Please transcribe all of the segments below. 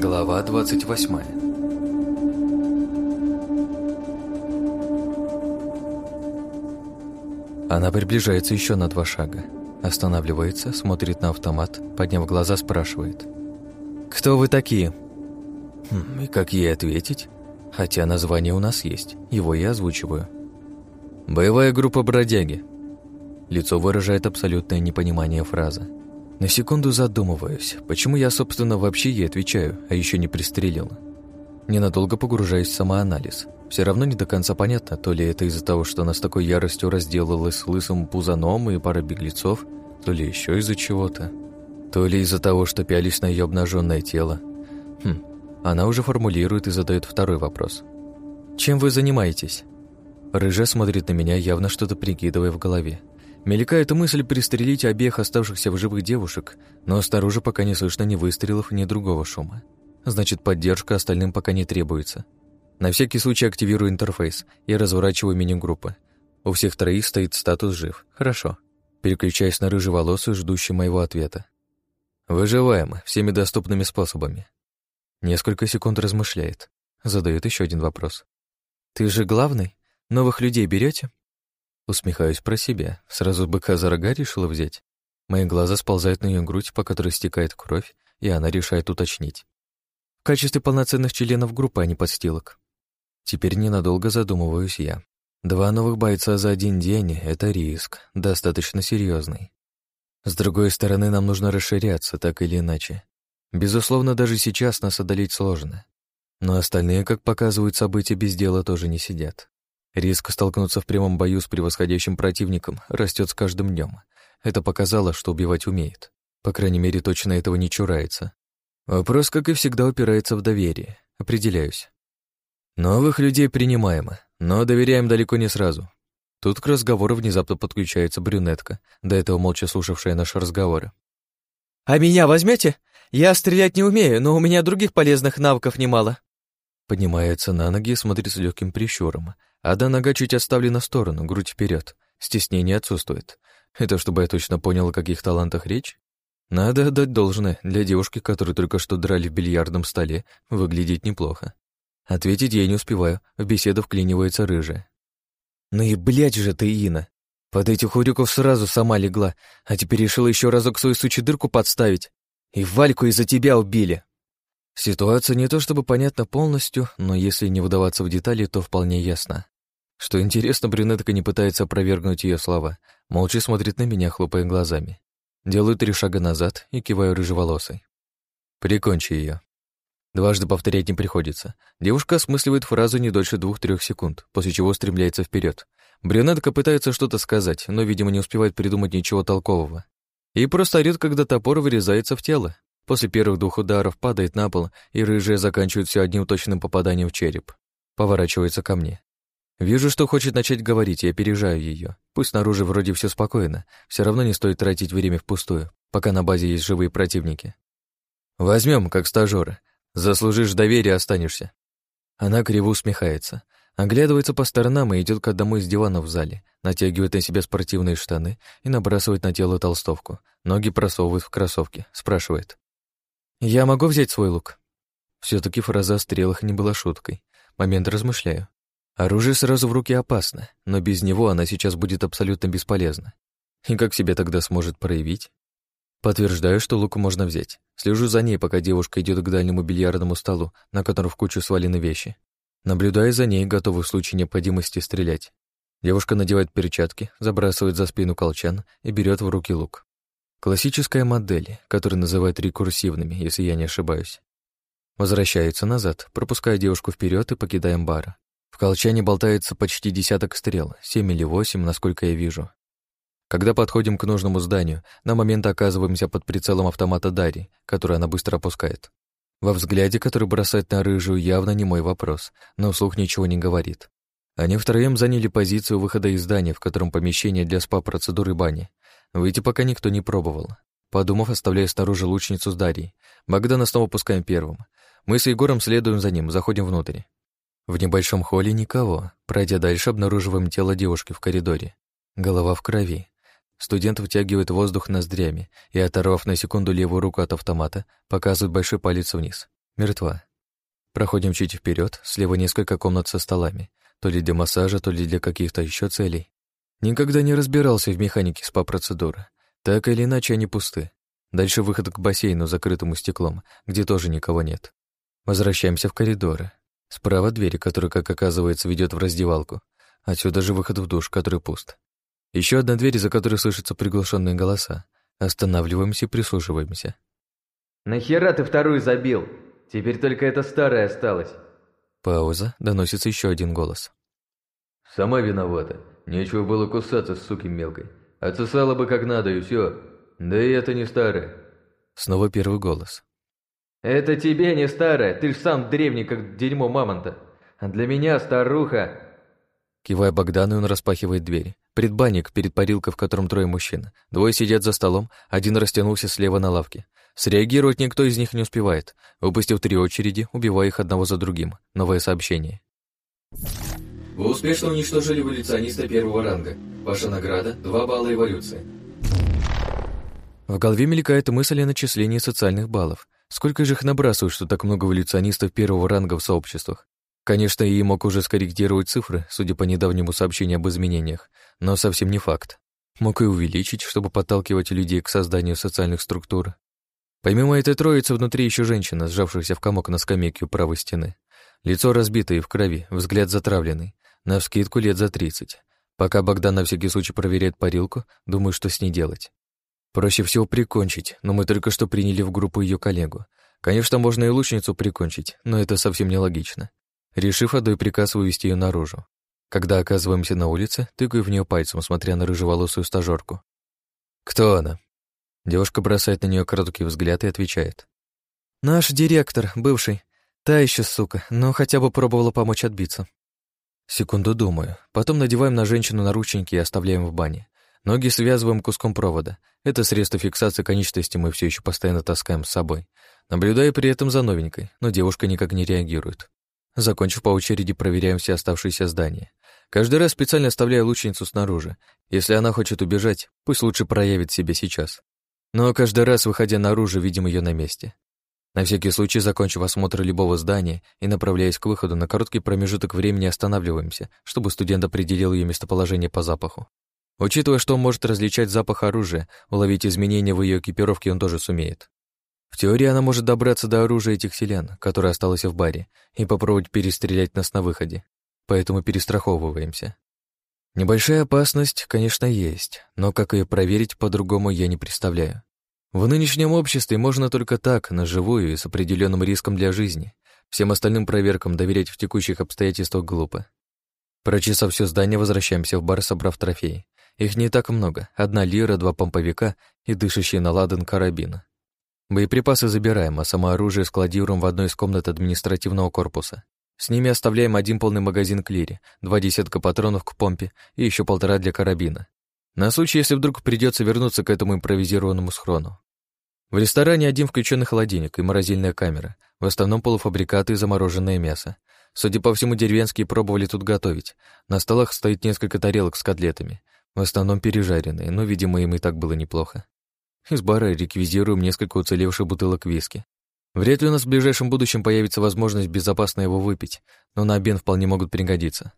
Глава 28 Она приближается еще на два шага. Останавливается, смотрит на автомат, подняв глаза, спрашивает. «Кто вы такие?» хм, И как ей ответить? Хотя название у нас есть, его я озвучиваю. «Боевая группа бродяги». Лицо выражает абсолютное непонимание фразы. На секунду задумываюсь, почему я, собственно, вообще ей отвечаю, а еще не пристрелил. Ненадолго погружаюсь в самоанализ. Все равно не до конца понятно, то ли это из-за того, что она с такой яростью разделалась с лысым пузаном и парой беглецов, то ли еще из-за чего-то. То ли из-за того, что пялись на ее обнаженное тело. Хм, она уже формулирует и задает второй вопрос. «Чем вы занимаетесь?» Рыжа смотрит на меня, явно что-то прикидывая в голове. Мелькает мысль пристрелить обеих оставшихся в живых девушек, но снаружи пока не слышно ни выстрелов, ни другого шума. Значит, поддержка остальным пока не требуется. На всякий случай активирую интерфейс и разворачиваю меню группы. У всех троих стоит статус «Жив». Хорошо. Переключаюсь на рыжеволосую, ждущую моего ответа. Выживаем всеми доступными способами. Несколько секунд размышляет. Задает еще один вопрос. «Ты же главный? Новых людей берете? Усмехаюсь про себя. Сразу быка за рога решила взять. Мои глаза сползают на ее грудь, по которой стекает кровь, и она решает уточнить. В качестве полноценных членов группы, а не подстилок. Теперь ненадолго задумываюсь я. Два новых бойца за один день — это риск, достаточно серьезный. С другой стороны, нам нужно расширяться, так или иначе. Безусловно, даже сейчас нас одолеть сложно. Но остальные, как показывают события, без дела тоже не сидят. Риск столкнуться в прямом бою с превосходящим противником растет с каждым днем. Это показало, что убивать умеет. По крайней мере, точно этого не чурается. Вопрос, как и всегда, упирается в доверие. Определяюсь. Новых людей принимаемо, но доверяем далеко не сразу. Тут к разговору внезапно подключается брюнетка, до этого молча слушавшая наши разговоры. «А меня возьмете? Я стрелять не умею, но у меня других полезных навыков немало». Поднимается на ноги и смотрит с легким прищуром. Одна нога чуть отставлена в сторону, грудь вперед. Стеснение отсутствует. Это чтобы я точно понял, о каких талантах речь? Надо отдать должное, для девушки, которую только что драли в бильярдном столе, выглядит неплохо. Ответить я не успеваю, в беседу вклинивается рыжая. «Ну и блядь же ты, Ина! Под этих урюков сразу сама легла, а теперь решила еще разок свою сучью дырку подставить. И Вальку из-за тебя убили!» Ситуация не то чтобы понятна полностью, но если не выдаваться в детали, то вполне ясна. Что интересно, брюнетка не пытается опровергнуть ее слова, молча смотрит на меня, хлопая глазами. Делаю три шага назад и киваю рыжеволосой. Прикончи ее. Дважды повторять не приходится. Девушка осмысливает фразу не дольше двух-трех секунд, после чего стремляется вперед. Брюнетка пытается что-то сказать, но, видимо, не успевает придумать ничего толкового. И просто орёт, когда топор вырезается в тело. После первых двух ударов падает на пол, и рыжая заканчивает все одним точным попаданием в череп. Поворачивается ко мне. Вижу, что хочет начать говорить, и опережаю ее. Пусть снаружи вроде все спокойно, все равно не стоит тратить время впустую, пока на базе есть живые противники. Возьмем, как стажера. Заслужишь доверие, останешься. Она криво усмехается, оглядывается по сторонам и идет к одному из диванов в зале, натягивает на себя спортивные штаны и набрасывает на тело толстовку. Ноги просовывает в кроссовки, спрашивает. «Я могу взять свой лук?» все таки фраза о стрелах не была шуткой. Момент размышляю. Оружие сразу в руки опасно, но без него она сейчас будет абсолютно бесполезна. И как себя тогда сможет проявить? Подтверждаю, что лук можно взять. Слежу за ней, пока девушка идет к дальнему бильярдному столу, на котором в кучу свалены вещи. Наблюдая за ней, готовый в случае необходимости стрелять. Девушка надевает перчатки, забрасывает за спину колчан и берет в руки лук. Классическая модель, которую называют рекурсивными, если я не ошибаюсь. Возвращается назад, пропуская девушку вперед и покидаем бар. В колчане болтается почти десяток стрел, семь или восемь, насколько я вижу. Когда подходим к нужному зданию, на момент оказываемся под прицелом автомата Дари, который она быстро опускает. Во взгляде, который бросает на рыжую, явно не мой вопрос, но вслух ничего не говорит. Они втроем заняли позицию выхода из здания, в котором помещение для спа-процедуры бани. Выйти пока никто не пробовал. Подумав, оставляю снаружи лучницу с Дарьей. Богдана снова пускаем первым. Мы с Егором следуем за ним, заходим внутрь. В небольшом холле никого. Пройдя дальше, обнаруживаем тело девушки в коридоре. Голова в крови. Студент вытягивает воздух ноздрями и, оторвав на секунду левую руку от автомата, показывает большой палец вниз. Мертва. Проходим чуть вперед, слева несколько комнат со столами, то ли для массажа, то ли для каких-то еще целей. Никогда не разбирался в механике СПА-процедуры. Так или иначе, они пусты. Дальше выход к бассейну, закрытому стеклом, где тоже никого нет. Возвращаемся в коридоры. Справа дверь, которая, как оказывается, ведет в раздевалку. Отсюда же выход в душ, который пуст. Еще одна дверь, за которой слышатся приглушенные голоса. Останавливаемся и прислушиваемся. «Нахера ты вторую забил? Теперь только эта старая осталась». Пауза, доносится еще один голос. «Сама виновата. Нечего было кусаться с суки мелкой. Отсосала бы как надо и все. Да и это не старая». Снова первый голос. «Это тебе не старая, ты ж сам древний, как дерьмо мамонта. А для меня старуха...» Кивая Богдану, он распахивает дверь. Предбанник перед парилкой, в котором трое мужчин. Двое сидят за столом, один растянулся слева на лавке. Среагировать никто из них не успевает. Выпустив три очереди, убивая их одного за другим. Новое сообщение. Вы успешно уничтожили эволюциониста первого ранга. Ваша награда – 2 балла эволюции. В голове мелькает мысль о начислении социальных баллов. Сколько же их набрасывают, что так много эволюционистов первого ранга в сообществах? Конечно, и мог уже скорректировать цифры, судя по недавнему сообщению об изменениях, но совсем не факт. Мог и увеличить, чтобы подталкивать людей к созданию социальных структур. Помимо этой троицы, внутри еще женщина, сжавшаяся в комок на скамейке у правой стены. Лицо разбитое и в крови, взгляд затравленный. Навскидку лет за тридцать. Пока Богдан на всякий случай проверяет парилку, думаю, что с ней делать. Проще всего прикончить, но мы только что приняли в группу ее коллегу. Конечно, можно и лучницу прикончить, но это совсем нелогично. Решив, отдаю приказ вывести ее наружу. Когда оказываемся на улице, тыкаю в нее пальцем, смотря на рыжеволосую стажерку. «Кто она?» Девушка бросает на нее короткий взгляд и отвечает. «Наш директор, бывший. Та еще сука, но хотя бы пробовала помочь отбиться». Секунду думаю. Потом надеваем на женщину наручники и оставляем в бане. Ноги связываем куском провода. Это средство фиксации конечности мы все еще постоянно таскаем с собой. Наблюдая при этом за новенькой, но девушка никак не реагирует. Закончив по очереди, проверяем все оставшиеся здания. Каждый раз специально оставляю лучницу снаружи. Если она хочет убежать, пусть лучше проявит себя сейчас. Но каждый раз, выходя наружу, видим ее на месте. На всякий случай, закончив осмотр любого здания и направляясь к выходу, на короткий промежуток времени останавливаемся, чтобы студент определил ее местоположение по запаху. Учитывая, что он может различать запах оружия, уловить изменения в ее экипировке он тоже сумеет. В теории она может добраться до оружия этих селян, которое осталось в баре, и попробовать перестрелять нас на выходе. Поэтому перестраховываемся. Небольшая опасность, конечно, есть, но как ее проверить по-другому я не представляю. В нынешнем обществе можно только так, на живую и с определенным риском для жизни. Всем остальным проверкам доверять в текущих обстоятельствах глупо. Прочесав все здание, возвращаемся в бар, собрав трофеи. Их не так много. Одна лира, два помповика и дышащий на ладан карабин. Боеприпасы забираем, а само оружие складируем в одной из комнат административного корпуса. С ними оставляем один полный магазин клири, два десятка патронов к помпе и еще полтора для карабина. На случай, если вдруг придется вернуться к этому импровизированному схрону. В ресторане один включенный холодильник и морозильная камера, в основном полуфабрикаты и замороженное мясо. Судя по всему, деревенские пробовали тут готовить. На столах стоит несколько тарелок с котлетами, в основном пережаренные, но, видимо, им и так было неплохо. Из бара реквизируем несколько уцелевших бутылок виски. Вряд ли у нас в ближайшем будущем появится возможность безопасно его выпить, но на обмен вполне могут пригодиться.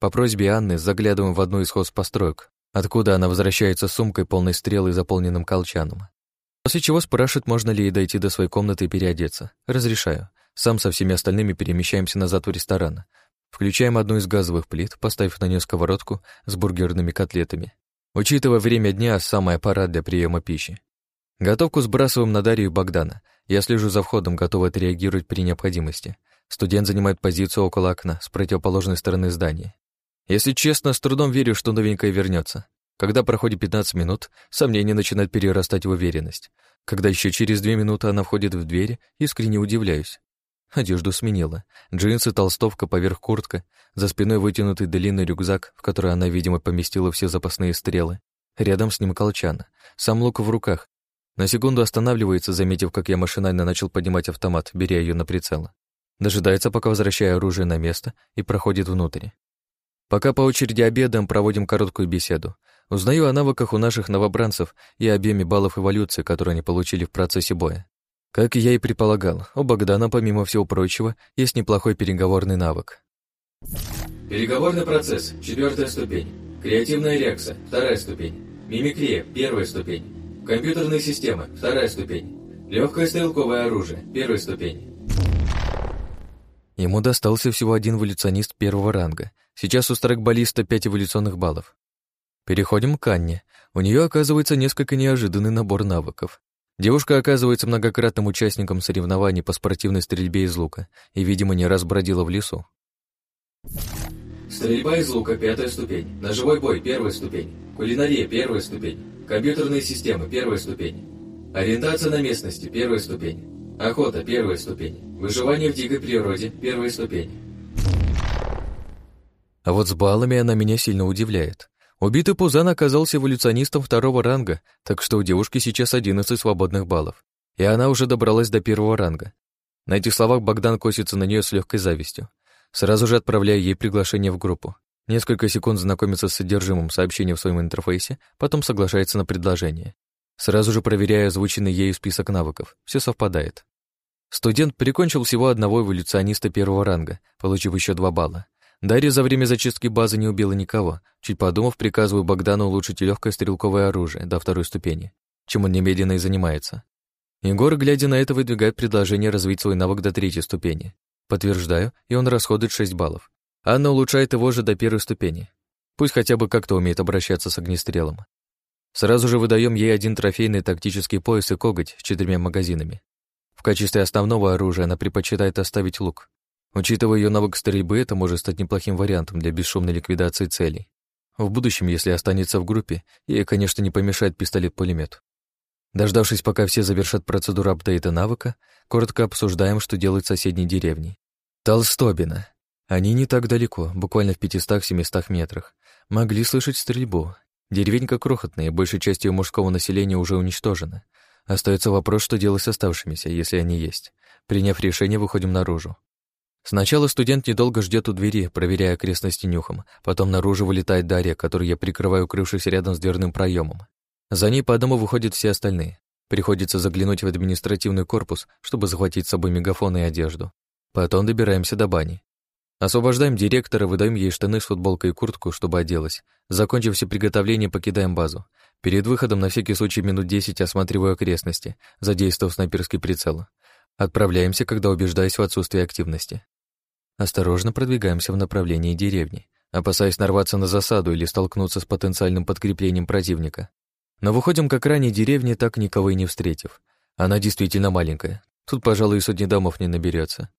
По просьбе Анны заглядываем в одну из хозпостроек, откуда она возвращается с сумкой полной стрел и заполненным колчаном. После чего спрашивает, можно ли ей дойти до своей комнаты и переодеться. Разрешаю. Сам со всеми остальными перемещаемся назад в ресторан. Включаем одну из газовых плит, поставив на нее сковородку с бургерными котлетами. Учитывая время дня, самая пора для приема пищи. Готовку сбрасываем на Дарью и Богдана. Я слежу за входом, готовый отреагировать при необходимости. Студент занимает позицию около окна, с противоположной стороны здания. Если честно, с трудом верю, что новенькая вернется. Когда проходит 15 минут, сомнение начинает перерастать в уверенность. Когда еще через две минуты она входит в дверь, искренне удивляюсь. Одежду сменила. Джинсы, толстовка, поверх куртка, за спиной вытянутый длинный рюкзак, в который она, видимо, поместила все запасные стрелы. Рядом с ним колчан. Сам лук в руках. На секунду останавливается, заметив, как я машинально начал поднимать автомат, беря ее на прицел. Дожидается, пока возвращаю оружие на место, и проходит внутрь. Пока по очереди обедаем, проводим короткую беседу. Узнаю о навыках у наших новобранцев и объеме баллов эволюции, которые они получили в процессе боя. Как я и предполагал, у Богдана, помимо всего прочего, есть неплохой переговорный навык. Переговорный процесс, четвертая ступень. Креативная реакция, вторая ступень. Мимикрия, первая ступень. Компьютерные системы, вторая ступень. Легкое стрелковое оружие, первая ступень. Ему достался всего один эволюционист первого ранга. Сейчас у страйкболиста пять эволюционных баллов. Переходим к Анне. У нее оказывается несколько неожиданный набор навыков. Девушка оказывается многократным участником соревнований по спортивной стрельбе из лука и, видимо, не раз бродила в лесу. Стрельба из лука – пятая ступень. Ножевой бой – первая ступень. Кулинария – первая ступень. Компьютерные системы – первая ступень. Ориентация на местности – первая ступень. Охота – первая ступень. Выживание в дикой природе – первая ступень. А вот с баллами она меня сильно удивляет. Убитый Пузан оказался эволюционистом второго ранга, так что у девушки сейчас 11 свободных баллов. И она уже добралась до первого ранга. На этих словах Богдан косится на нее с легкой завистью. Сразу же отправляю ей приглашение в группу. Несколько секунд знакомится с содержимым сообщения в своем интерфейсе, потом соглашается на предложение. Сразу же проверяю озвученный ею список навыков. Все совпадает. Студент прикончил всего одного эволюциониста первого ранга, получив еще два балла. Дарья за время зачистки базы не убила никого. Чуть подумав, приказываю Богдану улучшить легкое стрелковое оружие до второй ступени, чем он немедленно и занимается. Егор, глядя на это, выдвигает предложение развить свой навык до третьей ступени. Подтверждаю, и он расходует 6 баллов. Анна улучшает его же до первой ступени. Пусть хотя бы как-то умеет обращаться с огнестрелом. Сразу же выдаем ей один трофейный тактический пояс и коготь с четырьмя магазинами. В качестве основного оружия она предпочитает оставить лук. Учитывая ее навык стрельбы, это может стать неплохим вариантом для бесшумной ликвидации целей. В будущем, если останется в группе, ей, конечно, не помешает пистолет-пулемет. Дождавшись, пока все завершат процедуру апдейта навыка, коротко обсуждаем, что делать в соседней деревне. Толстобина. Они не так далеко, буквально в 500-700 метрах. Могли слышать стрельбу, Деревенька крохотная, большей частью мужского населения уже уничтожена. Остается вопрос, что делать с оставшимися, если они есть. Приняв решение, выходим наружу. Сначала студент недолго ждет у двери, проверяя окрестности нюхом. Потом наружу вылетает Дарья, которую я прикрываю, укрывшись рядом с дверным проемом. За ней по одному выходят все остальные. Приходится заглянуть в административный корпус, чтобы захватить с собой мегафон и одежду. Потом добираемся до бани. Освобождаем директора, выдаем ей штаны с футболкой и куртку, чтобы оделась. Закончив все приготовления, покидаем базу. Перед выходом на всякий случай минут десять осматриваю окрестности, задействовав снайперский прицел. Отправляемся, когда убеждаюсь в отсутствии активности. Осторожно продвигаемся в направлении деревни, опасаясь нарваться на засаду или столкнуться с потенциальным подкреплением противника. Но выходим к окраине деревни, так никого и не встретив. Она действительно маленькая. Тут, пожалуй, и сотни домов не наберется.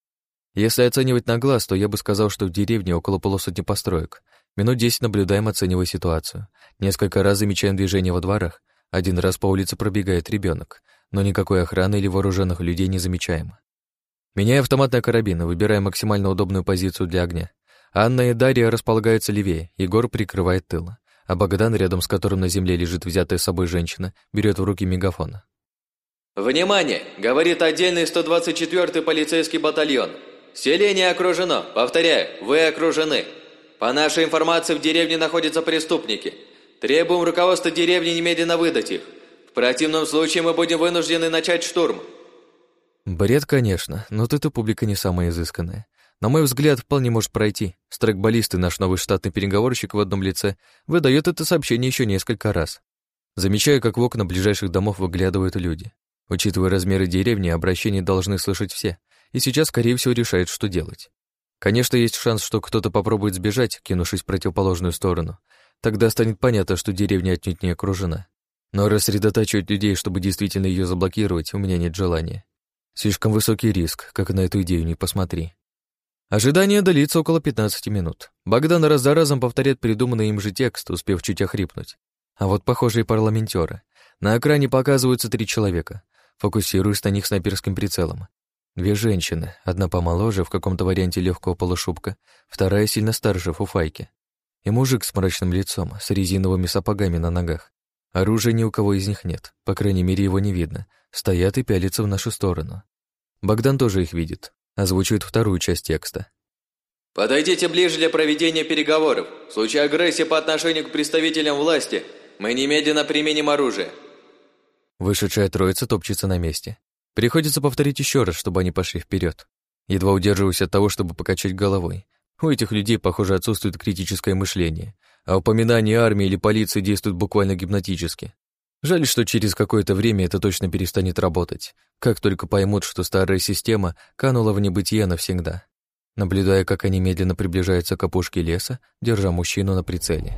Если оценивать на глаз, то я бы сказал, что в деревне около полусотни построек. Минут десять наблюдаем, оценивая ситуацию. Несколько раз замечаем движение во дворах. Один раз по улице пробегает ребенок, но никакой охраны или вооруженных людей не замечаем. Меняя автоматный карабин, выбирая максимально удобную позицию для огня. Анна и Дарья располагаются левее, Егор прикрывает тыл, а Богдан, рядом с которым на земле лежит взятая с собой женщина, берет в руки мегафон. «Внимание! Говорит отдельный 124-й полицейский батальон. Селение окружено. Повторяю, вы окружены. По нашей информации, в деревне находятся преступники. Требуем руководства деревни немедленно выдать их. В противном случае мы будем вынуждены начать штурм». Бред, конечно, но тут и публика не самая изысканная. На мой взгляд, вполне может пройти. Страйкболист и наш новый штатный переговорщик в одном лице выдает это сообщение еще несколько раз. Замечаю, как в окна ближайших домов выглядывают люди. Учитывая размеры деревни, обращение должны слышать все, и сейчас, скорее всего, решает, что делать. Конечно, есть шанс, что кто-то попробует сбежать, кинувшись в противоположную сторону. Тогда станет понятно, что деревня отнюдь не окружена. Но рассредотачивать людей, чтобы действительно ее заблокировать, у меня нет желания. Слишком высокий риск, как на эту идею не посмотри. Ожидание длится около 15 минут. Богдан раз за разом повторяет придуманный им же текст, успев чуть охрипнуть. А вот похожие парламентеры. На экране показываются три человека. Фокусируюсь на них снайперским прицелом. Две женщины, одна помоложе, в каком-то варианте легкого полушубка, вторая сильно старше, в фуфайке. И мужик с мрачным лицом, с резиновыми сапогами на ногах. Оружия ни у кого из них нет, по крайней мере, его не видно. Стоят и пялятся в нашу сторону. Богдан тоже их видит, озвучивает вторую часть текста. «Подойдите ближе для проведения переговоров. В случае агрессии по отношению к представителям власти Мы немедленно применим оружие. Вышедшая троица топчется на месте. Приходится повторить еще раз, чтобы они пошли вперед. Едва удерживаюсь от того, чтобы покачать головой. У этих людей, похоже, отсутствует критическое мышление, а упоминание армии или полиции действует буквально гипнотически. Жаль, что через какое-то время это точно перестанет работать, как только поймут, что старая система канула в небытие навсегда. Наблюдая, как они медленно приближаются к опушке леса, держа мужчину на прицеле.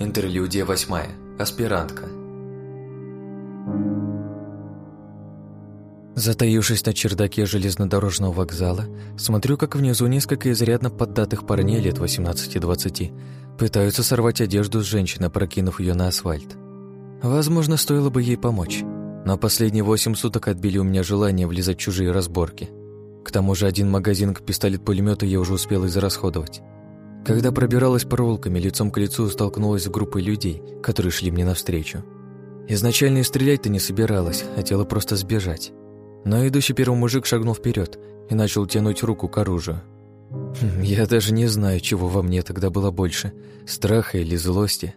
Интерлюдия восьмая. Аспирантка. Затаившись на чердаке железнодорожного вокзала, смотрю, как внизу несколько изрядно поддатых парней лет 18-20 пытаются сорвать одежду с женщины, прокинув ее на асфальт. Возможно, стоило бы ей помочь, но последние восемь суток отбили у меня желание влезать в чужие разборки. К тому же один магазин к пистолет-пулемету я уже успел израсходовать. Когда пробиралась проулками, лицом к лицу столкнулась с группой людей, которые шли мне навстречу. Изначально стрелять-то не собиралась, хотела просто сбежать. Но идущий первый мужик шагнул вперед и начал тянуть руку к оружию. Хм, я даже не знаю, чего во мне тогда было больше – страха или злости.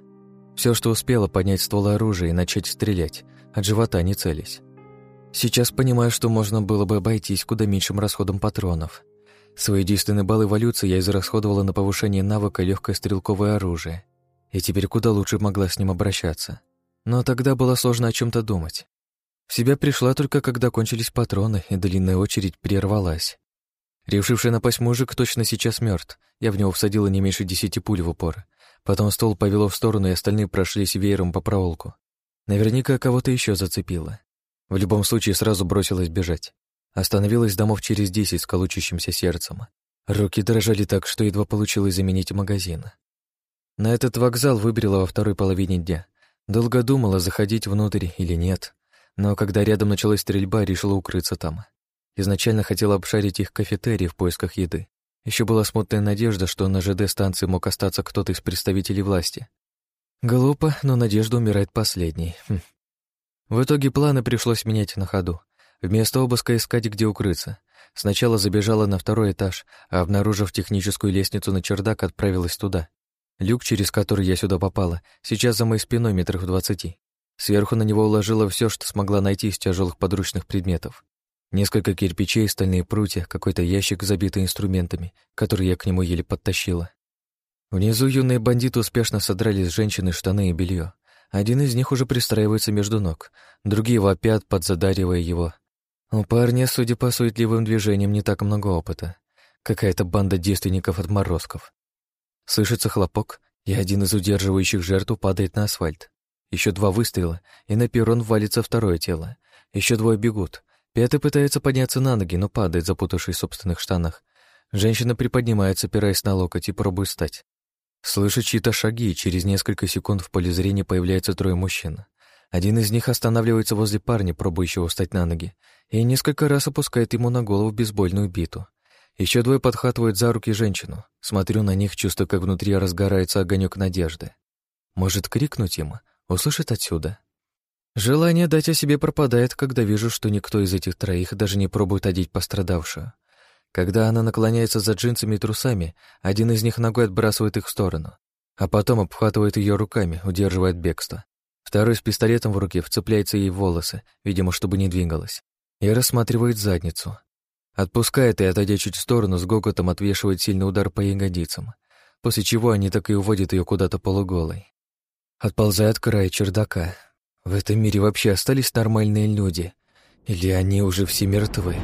Все, что успела, поднять ствол оружия и начать стрелять, от живота не целясь. Сейчас понимаю, что можно было бы обойтись куда меньшим расходом патронов. Свои действенные баллы эволюции я израсходовала на повышение навыка легкое стрелковое оружие. И теперь куда лучше могла с ним обращаться. Но тогда было сложно о чем то думать. В себя пришла только, когда кончились патроны, и длинная очередь прервалась. Решивший напасть мужик точно сейчас мертв. Я в него всадила не меньше десяти пуль в упор. Потом стол повело в сторону, и остальные прошлись веером по проулку. Наверняка кого-то еще зацепило. В любом случае сразу бросилась бежать. Остановилась домов через десять с колучащимся сердцем. Руки дрожали так, что едва получилось заменить магазин. На этот вокзал выбрела во второй половине дня. Долго думала, заходить внутрь или нет. Но когда рядом началась стрельба, решила укрыться там. Изначально хотела обшарить их кафетерий в поисках еды. Еще была смутная надежда, что на ЖД-станции мог остаться кто-то из представителей власти. Глупо, но надежда умирает последней. Хм. В итоге планы пришлось менять на ходу. Вместо обыска искать, где укрыться. Сначала забежала на второй этаж, а обнаружив техническую лестницу на чердак, отправилась туда. Люк, через который я сюда попала, сейчас за моей спиной метрах в двадцати. Сверху на него уложила все, что смогла найти из тяжелых подручных предметов. Несколько кирпичей, стальные прутья, какой-то ящик, забитый инструментами, который я к нему еле подтащила. Внизу юные бандиты успешно содрали с женщины штаны и белье. Один из них уже пристраивается между ног, другие вопят, подзадаривая его. У парня, судя по суетливым движениям, не так много опыта. Какая-то банда девственников-отморозков. Слышится хлопок, и один из удерживающих жертву падает на асфальт. Еще два выстрела, и на перрон валится второе тело. Еще двое бегут. Пятый пытается подняться на ноги, но падает, запутавшись в собственных штанах. Женщина приподнимается, опираясь на локоть, и пробует встать. Слышит чьи-то шаги, и через несколько секунд в поле зрения появляется трое мужчин. Один из них останавливается возле парня, пробующего встать на ноги, и несколько раз опускает ему на голову бейсбольную биту. Еще двое подхватывают за руки женщину. Смотрю на них, чувствую, как внутри разгорается огонек надежды. Может, крикнуть им? Услышит отсюда. Желание дать о себе пропадает, когда вижу, что никто из этих троих даже не пробует одеть пострадавшую. Когда она наклоняется за джинсами и трусами, один из них ногой отбрасывает их в сторону, а потом обхватывает ее руками, удерживает бегство. Второй с пистолетом в руке вцепляется ей в волосы, видимо, чтобы не двигалась, и рассматривает задницу. Отпускает и, отойдя чуть в сторону, с гоготом отвешивает сильный удар по ягодицам, после чего они так и уводят ее куда-то полуголой. Отползая от края чердака. В этом мире вообще остались нормальные люди? Или они уже все мертвы?